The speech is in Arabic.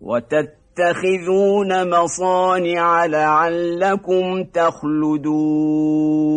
وتتخذون مصانع لعلكم تخلدون